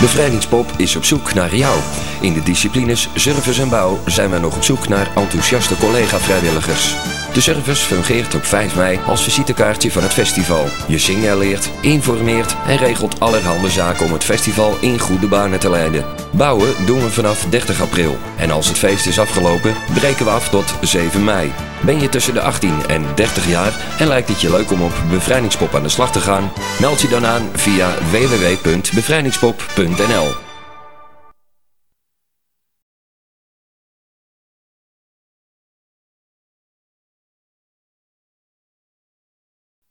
Bevrijdingspop is op zoek naar jou. In de disciplines service en bouw zijn we nog op zoek naar enthousiaste collega-vrijwilligers. De service fungeert op 5 mei als visitekaartje van het festival. Je signaleert, informeert en regelt allerhande zaken om het festival in goede banen te leiden. Bouwen doen we vanaf 30 april. En als het feest is afgelopen, breken we af tot 7 mei. Ben je tussen de 18 en 30 jaar en lijkt het je leuk om op Bevrijdingspop aan de slag te gaan? Meld je dan aan via www.bevrijdingspop.nl